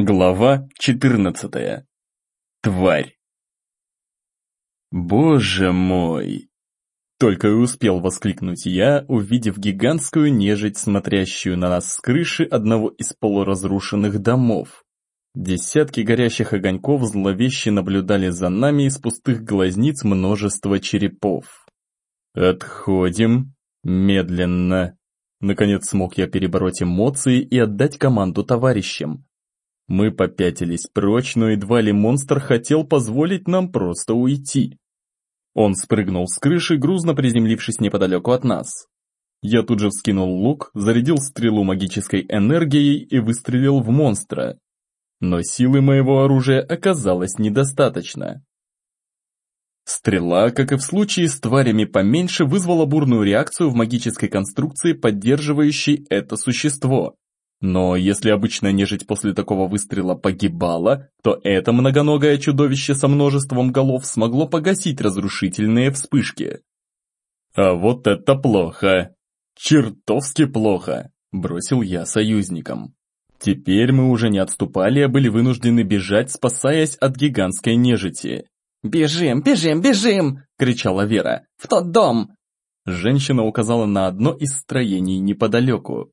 Глава 14. Тварь. Боже мой! Только и успел воскликнуть я, увидев гигантскую нежить, смотрящую на нас с крыши одного из полуразрушенных домов. Десятки горящих огоньков зловеще наблюдали за нами из пустых глазниц множество черепов. Отходим. Медленно. Наконец смог я перебороть эмоции и отдать команду товарищам. Мы попятились прочь, но едва ли монстр хотел позволить нам просто уйти. Он спрыгнул с крыши, грузно приземлившись неподалеку от нас. Я тут же вскинул лук, зарядил стрелу магической энергией и выстрелил в монстра. Но силы моего оружия оказалось недостаточно. Стрела, как и в случае с тварями поменьше, вызвала бурную реакцию в магической конструкции, поддерживающей это существо. Но если обычная нежить после такого выстрела погибала, то это многоногое чудовище со множеством голов смогло погасить разрушительные вспышки. А вот это плохо. Чертовски плохо, бросил я союзникам. Теперь мы уже не отступали, а были вынуждены бежать, спасаясь от гигантской нежити. «Бежим, бежим, бежим!» — кричала Вера. «В тот дом!» Женщина указала на одно из строений неподалеку.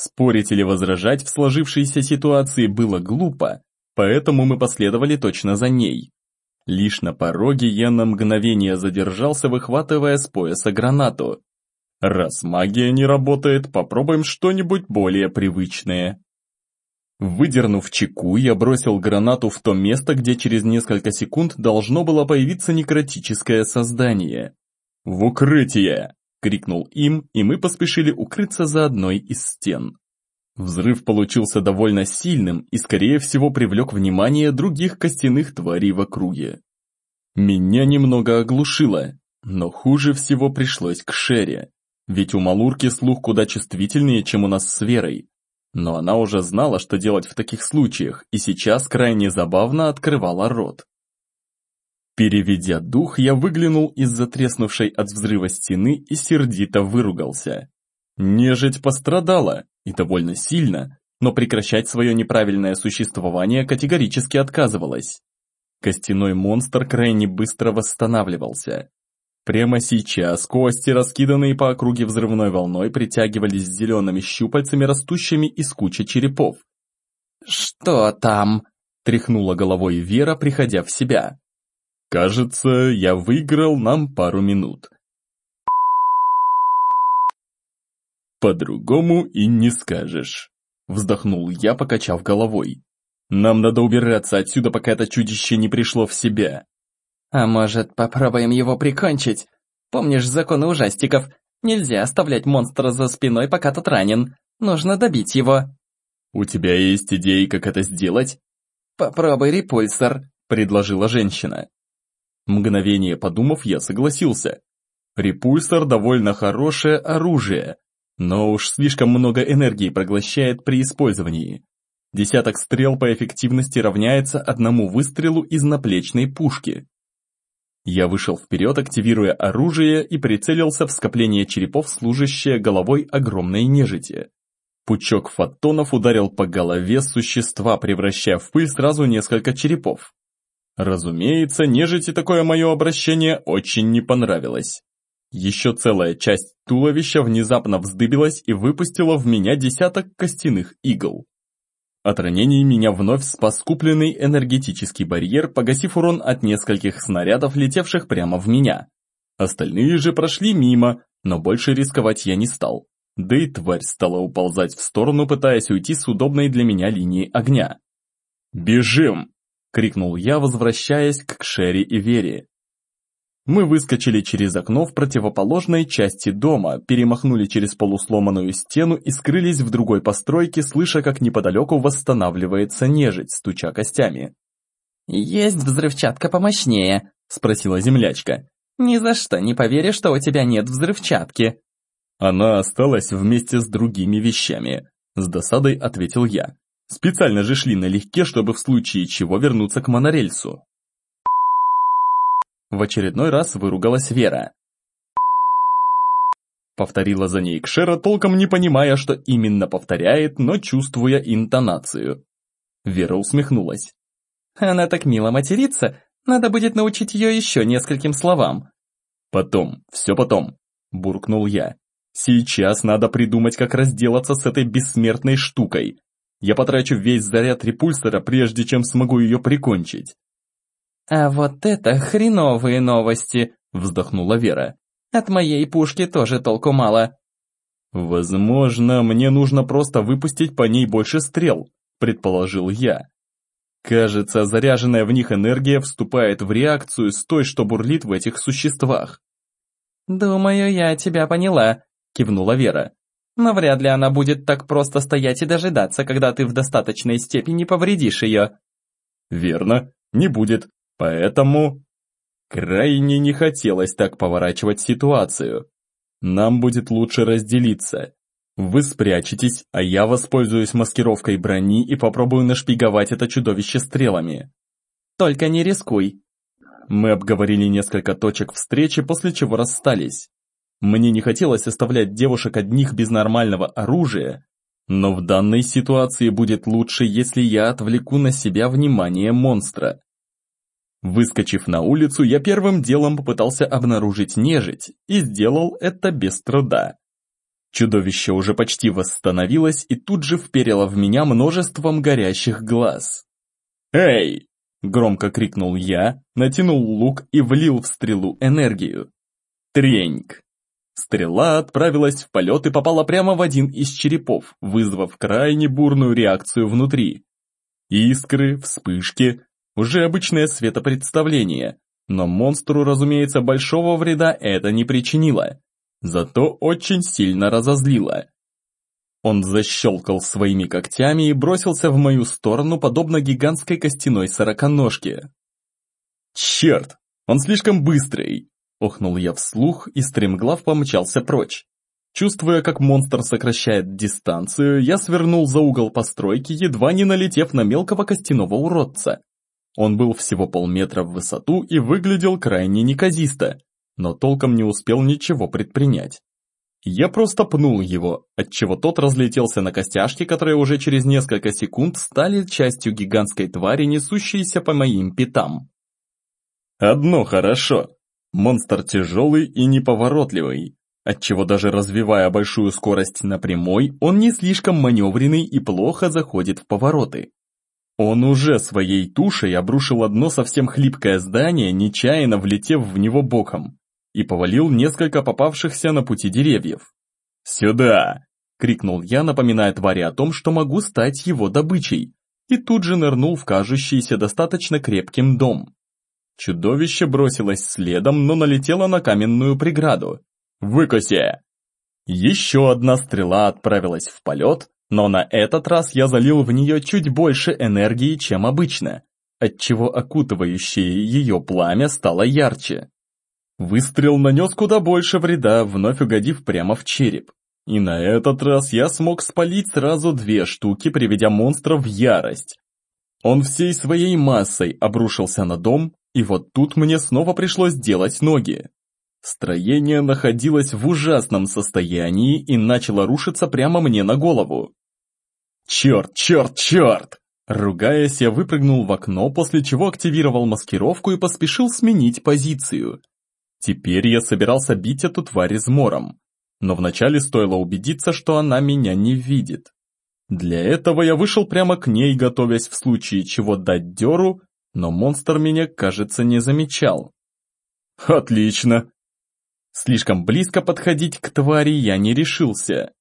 Спорить или возражать в сложившейся ситуации было глупо, поэтому мы последовали точно за ней. Лишь на пороге я на мгновение задержался, выхватывая с пояса гранату. Раз магия не работает, попробуем что-нибудь более привычное. Выдернув чеку, я бросил гранату в то место, где через несколько секунд должно было появиться некротическое создание. «В укрытие!» — крикнул им, и мы поспешили укрыться за одной из стен. Взрыв получился довольно сильным и, скорее всего, привлек внимание других костяных тварей в округе. Меня немного оглушило, но хуже всего пришлось к Шере, ведь у Малурки слух куда чувствительнее, чем у нас с Верой. Но она уже знала, что делать в таких случаях, и сейчас крайне забавно открывала рот. Переведя дух, я выглянул из затреснувшей от взрыва стены и сердито выругался. Нежить пострадала, и довольно сильно, но прекращать свое неправильное существование категорически отказывалась. Костяной монстр крайне быстро восстанавливался. Прямо сейчас кости, раскиданные по округе взрывной волной, притягивались зелеными щупальцами, растущими из кучи черепов. «Что там?» – тряхнула головой Вера, приходя в себя. Кажется, я выиграл нам пару минут. По-другому и не скажешь. Вздохнул я, покачав головой. Нам надо убираться отсюда, пока это чудище не пришло в себя. А может, попробуем его прикончить? Помнишь законы ужастиков? Нельзя оставлять монстра за спиной, пока тот ранен. Нужно добить его. У тебя есть идеи, как это сделать? Попробуй репульсор, предложила женщина. Мгновение подумав, я согласился. Репульсор довольно хорошее оружие, но уж слишком много энергии проглощает при использовании. Десяток стрел по эффективности равняется одному выстрелу из наплечной пушки. Я вышел вперед, активируя оружие и прицелился в скопление черепов, служащее головой огромной нежити. Пучок фотонов ударил по голове существа, превращая в пыль сразу несколько черепов. Разумеется, нежити такое мое обращение очень не понравилось. Еще целая часть туловища внезапно вздыбилась и выпустила в меня десяток костяных игл. От ранений меня вновь спас купленный энергетический барьер, погасив урон от нескольких снарядов, летевших прямо в меня. Остальные же прошли мимо, но больше рисковать я не стал. Да и тварь стала уползать в сторону, пытаясь уйти с удобной для меня линии огня. «Бежим!» — крикнул я, возвращаясь к Шерри и Вере. Мы выскочили через окно в противоположной части дома, перемахнули через полусломанную стену и скрылись в другой постройке, слыша, как неподалеку восстанавливается нежить, стуча костями. «Есть взрывчатка помощнее?» – спросила землячка. «Ни за что не поверю, что у тебя нет взрывчатки». «Она осталась вместе с другими вещами», – с досадой ответил я. Специально же шли налегке, чтобы в случае чего вернуться к монорельсу. В очередной раз выругалась Вера. Повторила за ней Кшера, толком не понимая, что именно повторяет, но чувствуя интонацию. Вера усмехнулась. Она так мило матерится, надо будет научить ее еще нескольким словам. Потом, все потом, буркнул я. Сейчас надо придумать, как разделаться с этой бессмертной штукой. Я потрачу весь заряд репульсора, прежде чем смогу ее прикончить. «А вот это хреновые новости!» – вздохнула Вера. «От моей пушки тоже толку мало». «Возможно, мне нужно просто выпустить по ней больше стрел», – предположил я. Кажется, заряженная в них энергия вступает в реакцию с той, что бурлит в этих существах. «Думаю, я тебя поняла», – кивнула Вера. «Но вряд ли она будет так просто стоять и дожидаться, когда ты в достаточной степени повредишь ее». «Верно, не будет. Поэтому...» Крайне не хотелось так поворачивать ситуацию. Нам будет лучше разделиться. Вы спрячетесь, а я воспользуюсь маскировкой брони и попробую нашпиговать это чудовище стрелами. Только не рискуй. Мы обговорили несколько точек встречи, после чего расстались. Мне не хотелось оставлять девушек одних без нормального оружия, но в данной ситуации будет лучше, если я отвлеку на себя внимание монстра. Выскочив на улицу, я первым делом попытался обнаружить нежить и сделал это без труда. Чудовище уже почти восстановилось и тут же вперило в меня множеством горящих глаз. «Эй!» – громко крикнул я, натянул лук и влил в стрелу энергию. Треньк! Стрела отправилась в полет и попала прямо в один из черепов, вызвав крайне бурную реакцию внутри. Искры, вспышки, уже обычное светопредставление, но монстру, разумеется, большого вреда это не причинило, зато очень сильно разозлило. Он защелкал своими когтями и бросился в мою сторону, подобно гигантской костяной сороконожке. «Черт, он слишком быстрый!» – охнул я вслух и стремглав помчался прочь. Чувствуя, как монстр сокращает дистанцию, я свернул за угол постройки, едва не налетев на мелкого костяного уродца. Он был всего полметра в высоту и выглядел крайне неказисто, но толком не успел ничего предпринять. Я просто пнул его, отчего тот разлетелся на костяшки, которые уже через несколько секунд стали частью гигантской твари, несущейся по моим пятам. Одно хорошо. Монстр тяжелый и неповоротливый, отчего даже развивая большую скорость на прямой, он не слишком маневренный и плохо заходит в повороты. Он уже своей тушей обрушил одно совсем хлипкое здание, нечаянно влетев в него боком, и повалил несколько попавшихся на пути деревьев. «Сюда!» — крикнул я, напоминая твари о том, что могу стать его добычей, и тут же нырнул в кажущийся достаточно крепким дом. Чудовище бросилось следом, но налетело на каменную преграду. «Выкуси!» Еще одна стрела отправилась в полет, но на этот раз я залил в нее чуть больше энергии, чем обычно, отчего окутывающее ее пламя стало ярче. Выстрел нанес куда больше вреда, вновь угодив прямо в череп. И на этот раз я смог спалить сразу две штуки, приведя монстра в ярость. Он всей своей массой обрушился на дом, и вот тут мне снова пришлось делать ноги. Строение находилось в ужасном состоянии и начало рушиться прямо мне на голову. «Черт, черт, черт!» Ругаясь, я выпрыгнул в окно, после чего активировал маскировку и поспешил сменить позицию. Теперь я собирался бить эту тварь измором, но вначале стоило убедиться, что она меня не видит. Для этого я вышел прямо к ней, готовясь в случае чего дать дёру, но монстр меня, кажется, не замечал. Отлично. Слишком близко подходить к твари я не решился.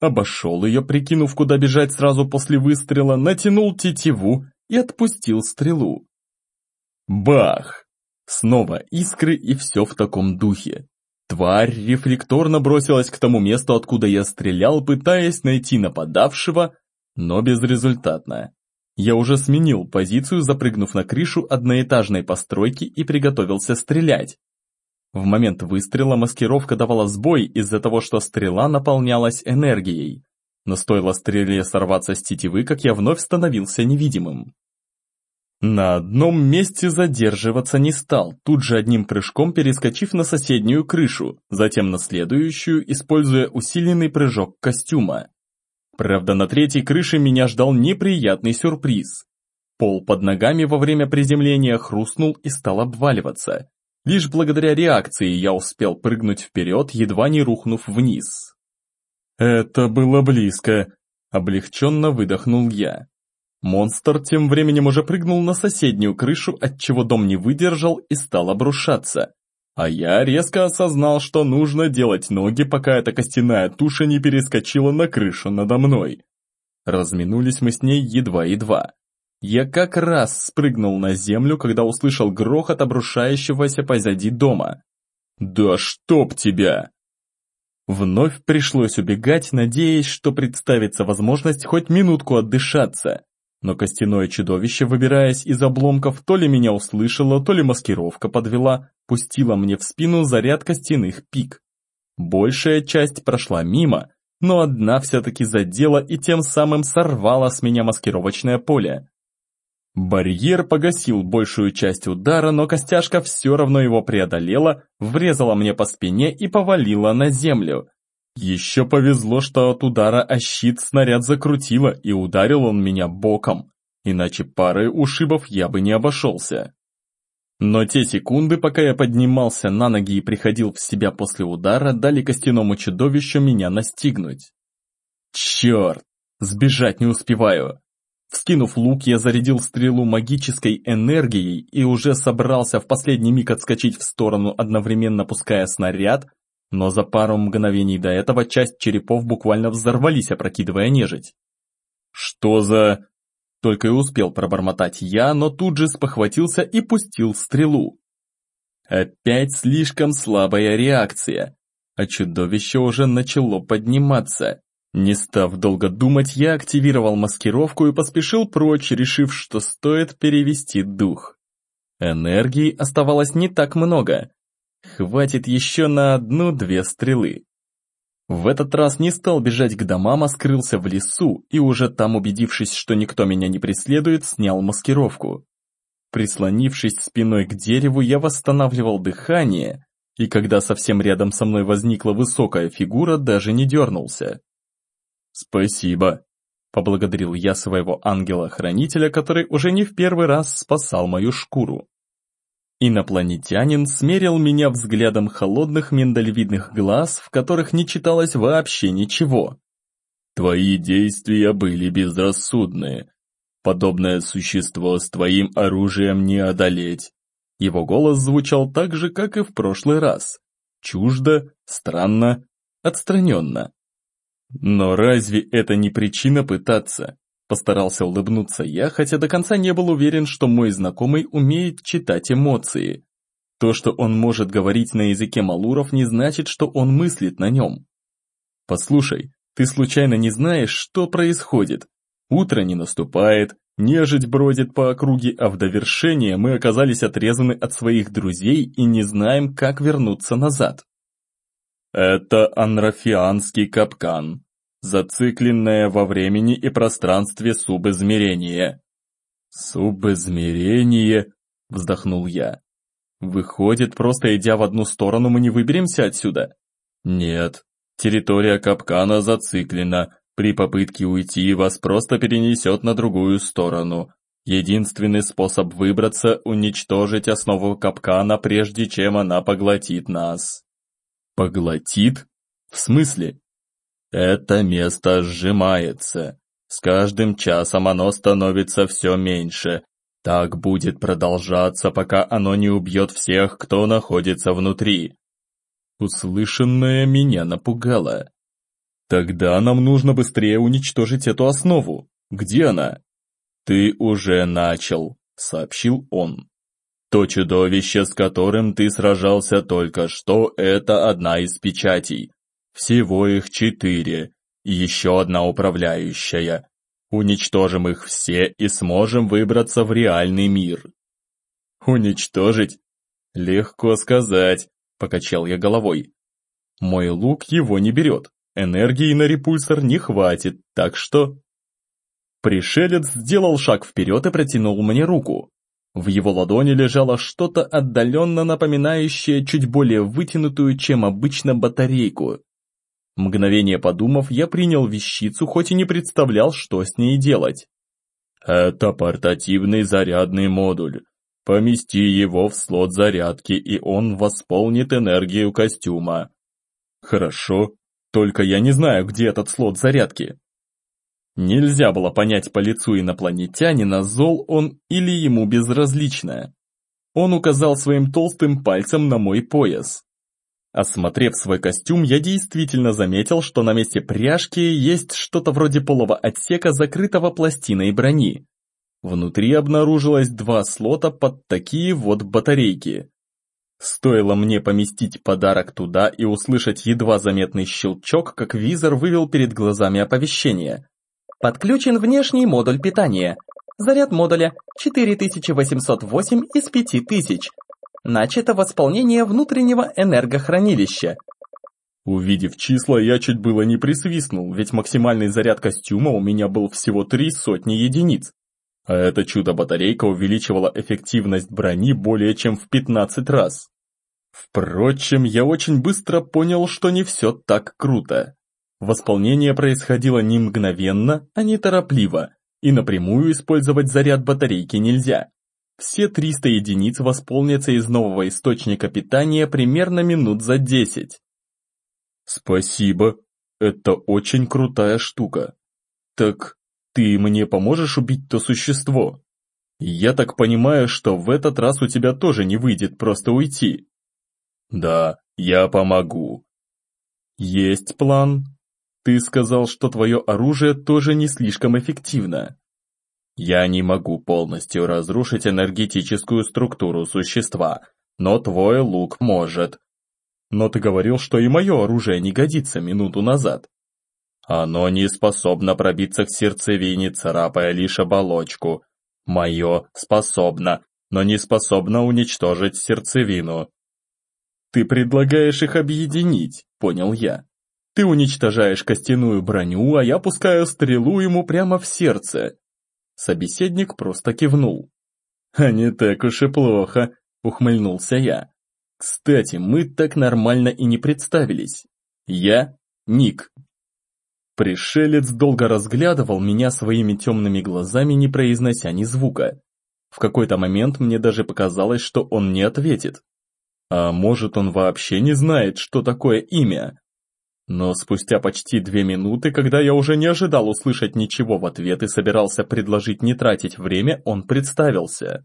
Обошел ее, прикинув, куда бежать сразу после выстрела, натянул тетиву и отпустил стрелу. Бах! Снова искры и все в таком духе. Тварь рефлекторно бросилась к тому месту, откуда я стрелял, пытаясь найти нападавшего, но безрезультатно. Я уже сменил позицию, запрыгнув на крышу одноэтажной постройки и приготовился стрелять. В момент выстрела маскировка давала сбой из-за того, что стрела наполнялась энергией. Но стоило стреле сорваться с тетивы, как я вновь становился невидимым. На одном месте задерживаться не стал, тут же одним прыжком перескочив на соседнюю крышу, затем на следующую, используя усиленный прыжок костюма. Правда, на третьей крыше меня ждал неприятный сюрприз. Пол под ногами во время приземления хрустнул и стал обваливаться. Лишь благодаря реакции я успел прыгнуть вперед, едва не рухнув вниз. «Это было близко», — облегченно выдохнул я. Монстр тем временем уже прыгнул на соседнюю крышу, отчего дом не выдержал и стал обрушаться. А я резко осознал, что нужно делать ноги, пока эта костяная туша не перескочила на крышу надо мной. Разминулись мы с ней едва-едва. Я как раз спрыгнул на землю, когда услышал грохот обрушающегося позади дома. «Да чтоб тебя!» Вновь пришлось убегать, надеясь, что представится возможность хоть минутку отдышаться. Но костяное чудовище, выбираясь из обломков, то ли меня услышало, то ли маскировка подвела, пустила мне в спину заряд костяных пик. Большая часть прошла мимо, но одна все-таки задела и тем самым сорвала с меня маскировочное поле. Барьер погасил большую часть удара, но костяшка все равно его преодолела, врезала мне по спине и повалила на землю. Еще повезло, что от удара о щит снаряд закрутило и ударил он меня боком, иначе пары ушибов я бы не обошелся. Но те секунды, пока я поднимался на ноги и приходил в себя после удара, дали костяному чудовищу меня настигнуть. Черт, сбежать не успеваю. Вскинув лук, я зарядил стрелу магической энергией и уже собрался в последний миг отскочить в сторону, одновременно пуская снаряд, но за пару мгновений до этого часть черепов буквально взорвались, опрокидывая нежить. «Что за...» Только и успел пробормотать я, но тут же спохватился и пустил стрелу. Опять слишком слабая реакция, а чудовище уже начало подниматься. Не став долго думать, я активировал маскировку и поспешил прочь, решив, что стоит перевести дух. Энергии оставалось не так много, Хватит еще на одну-две стрелы. В этот раз не стал бежать к домам, а скрылся в лесу и уже там, убедившись, что никто меня не преследует, снял маскировку. Прислонившись спиной к дереву, я восстанавливал дыхание, и когда совсем рядом со мной возникла высокая фигура, даже не дернулся. «Спасибо», — поблагодарил я своего ангела-хранителя, который уже не в первый раз спасал мою шкуру. Инопланетянин смерил меня взглядом холодных миндалевидных глаз, в которых не читалось вообще ничего. «Твои действия были безрассудные. Подобное существо с твоим оружием не одолеть». Его голос звучал так же, как и в прошлый раз. Чуждо, странно, отстраненно. Но разве это не причина пытаться? Постарался улыбнуться я, хотя до конца не был уверен, что мой знакомый умеет читать эмоции. То, что он может говорить на языке малуров, не значит, что он мыслит на нем. Послушай, ты случайно не знаешь, что происходит? Утро не наступает, нежить бродит по округе, а в довершение мы оказались отрезаны от своих друзей и не знаем, как вернуться назад. Это анрафианский капкан, зацикленное во времени и пространстве субизмерение. «Субизмерение?» – вздохнул я. «Выходит, просто идя в одну сторону, мы не выберемся отсюда?» «Нет, территория капкана зациклена. При попытке уйти вас просто перенесет на другую сторону. Единственный способ выбраться – уничтожить основу капкана, прежде чем она поглотит нас». «Поглотит? В смысле?» Это место сжимается. С каждым часом оно становится все меньше. Так будет продолжаться, пока оно не убьет всех, кто находится внутри. Услышанное меня напугало. Тогда нам нужно быстрее уничтожить эту основу. Где она? Ты уже начал, сообщил он. То чудовище, с которым ты сражался только что, это одна из печатей. Всего их четыре, и еще одна управляющая. Уничтожим их все и сможем выбраться в реальный мир. Уничтожить? Легко сказать, покачал я головой. Мой лук его не берет, энергии на репульсор не хватит, так что... Пришелец сделал шаг вперед и протянул мне руку. В его ладони лежало что-то отдаленно напоминающее чуть более вытянутую, чем обычно, батарейку. Мгновение подумав, я принял вещицу, хоть и не представлял, что с ней делать. Это портативный зарядный модуль. Помести его в слот зарядки, и он восполнит энергию костюма. Хорошо, только я не знаю, где этот слот зарядки. Нельзя было понять по лицу инопланетянина, зол он или ему безразлично. Он указал своим толстым пальцем на мой пояс. Осмотрев свой костюм, я действительно заметил, что на месте пряжки есть что-то вроде полого отсека, закрытого пластиной брони. Внутри обнаружилось два слота под такие вот батарейки. Стоило мне поместить подарок туда и услышать едва заметный щелчок, как визор вывел перед глазами оповещение. Подключен внешний модуль питания. Заряд модуля 4808 из 5000. Начато восполнение внутреннего энергохранилища. Увидев числа, я чуть было не присвистнул, ведь максимальный заряд костюма у меня был всего три сотни единиц. А это чудо-батарейка увеличивала эффективность брони более чем в 15 раз. Впрочем, я очень быстро понял, что не все так круто. Восполнение происходило не мгновенно, а неторопливо, и напрямую использовать заряд батарейки нельзя. Все 300 единиц восполнятся из нового источника питания примерно минут за 10. Спасибо, это очень крутая штука. Так ты мне поможешь убить то существо? Я так понимаю, что в этот раз у тебя тоже не выйдет просто уйти. Да, я помогу. Есть план? Ты сказал, что твое оружие тоже не слишком эффективно. Я не могу полностью разрушить энергетическую структуру существа, но твой лук может. Но ты говорил, что и мое оружие не годится минуту назад. Оно не способно пробиться к сердцевине, царапая лишь оболочку. Мое способно, но не способно уничтожить сердцевину. Ты предлагаешь их объединить, понял я. Ты уничтожаешь костяную броню, а я пускаю стрелу ему прямо в сердце. Собеседник просто кивнул. «А не так уж и плохо», — ухмыльнулся я. «Кстати, мы так нормально и не представились. Я Ник». Пришелец долго разглядывал меня своими темными глазами, не произнося ни звука. В какой-то момент мне даже показалось, что он не ответит. А может, он вообще не знает, что такое имя? Но спустя почти две минуты, когда я уже не ожидал услышать ничего в ответ и собирался предложить не тратить время, он представился.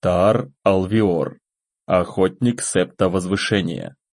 Тар Алвиор, охотник септа возвышения.